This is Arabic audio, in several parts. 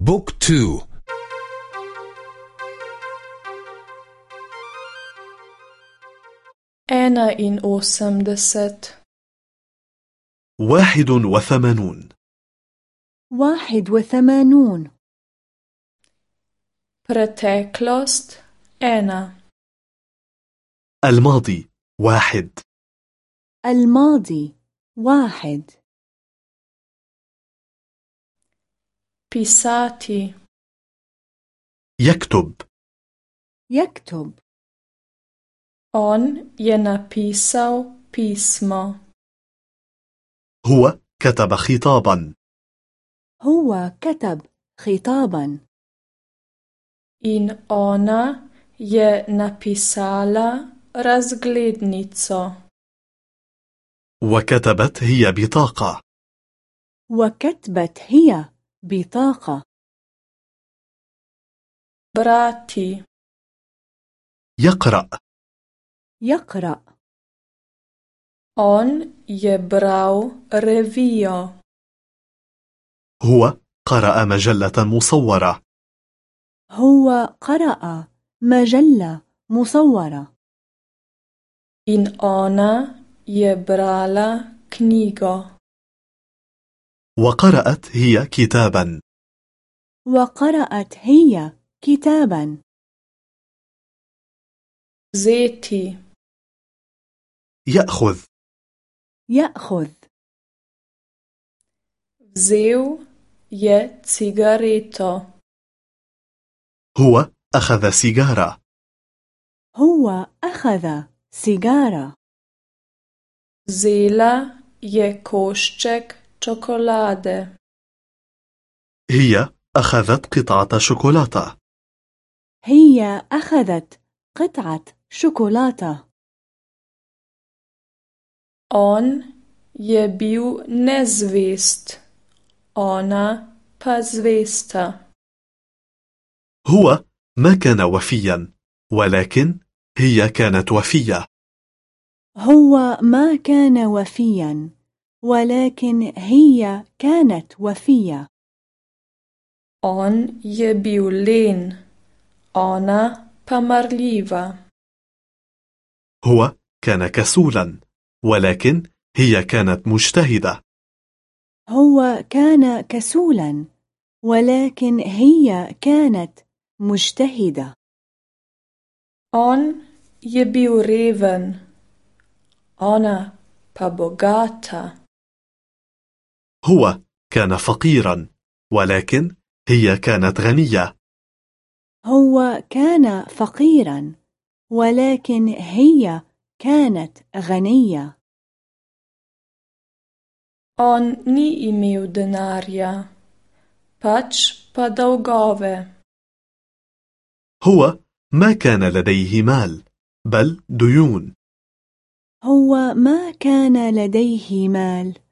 بوك تو. أنا إن أوسمدست واحد وثمانون. واحد وثمانون. Preteklost أنا الماضي واحد. الماضي واحد. Pisati يكتب يكتب On je napisao pismo. هو كتب خطابا هو كتب خطابا In ona je napisala razglednico. وكتبت هي بطاقة وكتبت هي بطاقة. Brati يقرأ. يقرأ. On je bral revijo. هو قرأ مجلة مصورة. هو قرأ مجلة مصورة. In ona je brala knjigo. وقرأت هي كتابا. وقرأت هي كتابا. Zeti يأخذ. يأخذ. Vzel je cigareto. هو أخذ سيجارة. هو أخذ سيجارة. je košček čokolade. هي أخذت قطعة شوكولاتة. هي أخذت قطعة شوكولاتة. On je bil nezvest, ona pa zvesta. هو ما كان وفيا ولكن هي كانت وفية. هو ما كان وفيا. ولكن هي كانت وفية On je bil len, ona pa marljiva. هو كان كسولا ولكن هي كانت مجتهدة هو كان كسولا ولكن هي كانت مجتهدة On je bil reven, ona pa bogata. هو كان فقيرا ولكن هي كانت غنية. هو كان فقيرا ولكن هي كانت غنية. On ni imel denarja, pač pa dolgove. هو ما كان لديه مال بل ديون. هو ما كان لديه مال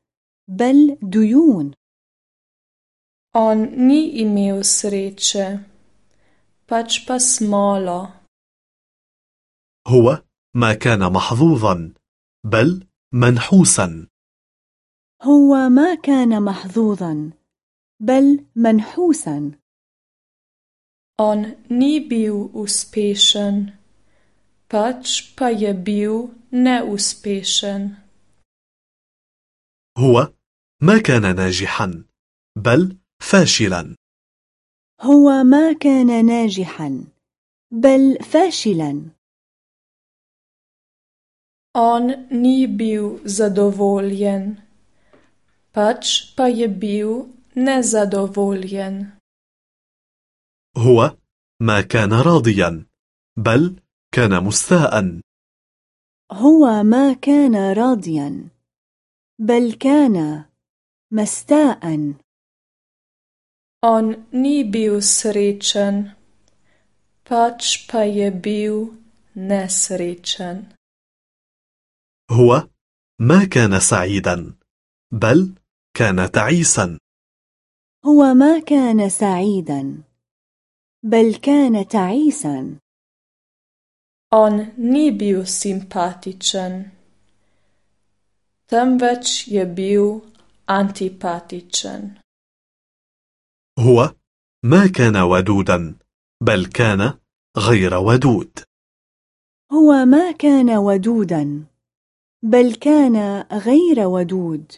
بل ديون On ni imel sreče, pač pa smolo. هو ما كان محظوظا بل منحوسا هو ما كان محظوظا بل منحوسا On ni bil uspešen, pač pa je bil neuspešen. هو ما كان ناجحا بل فاشلا. هو ما كان ناجحا بل فاشلا. On ni bil zadovoljen, pač pa je bil nezadovoljen. هو ما كان راضيا بل كان مستاء. هو ما كان راضيا. بل كان مستاء. On ni bil srečen, pač pa je bil nesrečen. هو ما كان سعيدا بل كان تعيسا. هو ما كان سعيدا بل كان تعيسا. On ni bil simpatičen, temveč je bil antipatičen. هو ما كان ودودا بل كان غير ودود هو ما كان ودودا بل كان غير ودود